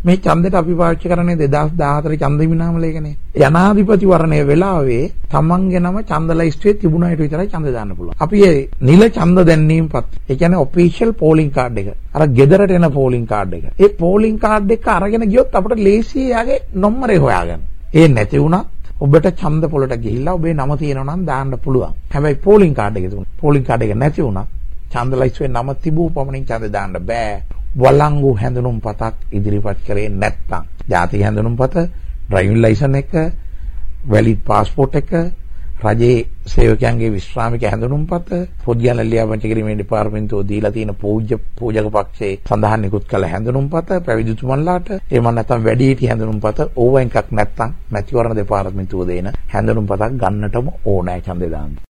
මේ ඡන්දෙට අපි පාවිච්චි කරන්නේ 2014 ඡන්ද විනාමලේකනේ. ජනාධිපති වරණය වෙලාවේ තමන්ගේ නම ඡන්ද ලයිස්ට්ුවේ තිබුණාට විතරයි ඡන්ද දාන්න පුළුවන්. අපි ඒ නිල ඡන්ද දැන්වීම පත්. ඒ කියන්නේ ඔෆිෂියල් පෝලිං කාඩ් එක. අර ගෙදරට එන පෝලිං කාඩ් එක. ඒ පෝලිං කාඩ් එක අරගෙන ගියොත් අපිට ලේසියි යාගේ නම්බරේ හොයාගන්න. ඒ නැති වුණත් ඔබට ඡන්ද පොලට ගිහිල්ලා ඔබේ නම තියෙනවා නම් දාන්න පුළුවන්. හැබැයි පෝලිං කාඩ් එක තිබුණා. පෝලිං කාඩ් එක නැති වුණත් ඡන්ද ලයිස්ට්ුවේ නම තිබූ පමණින් ඡන්ද දාන්න බෑ. වළංගු හැඳුනුම් පතක් ඉදිරිපත් කරේ නැත්නම් ජාතික හැඳුනුම් පත, ඩ්‍රයිවිං ලයිසන් එක, වැලිඩ් පාස්පෝර්ට් එක, රජයේ සේවකයන්ගේ විශ්‍රාමික හැඳුනුම් පත, පොඩ්ඩියන ලියාපදිංචි කිරීමේ දෙපාර්තමේන්තුව දීලා තියෙන පූජ්‍ය පූජක පක්ෂයේ සඳහන් නිකුත් කළ හැඳුනුම් පත, පැවිදිතුමන්ලාට එහෙම නැත්නම් වැඩිහිටි හැඳුනුම් පත ඕවා එකක් නැත්නම් මැතිවරණ දෙපාර්තමේන්තුව දෙන හැඳුනුම් පතක් ගන්නටම ඕනෑ ඡන්දේ දාන්න.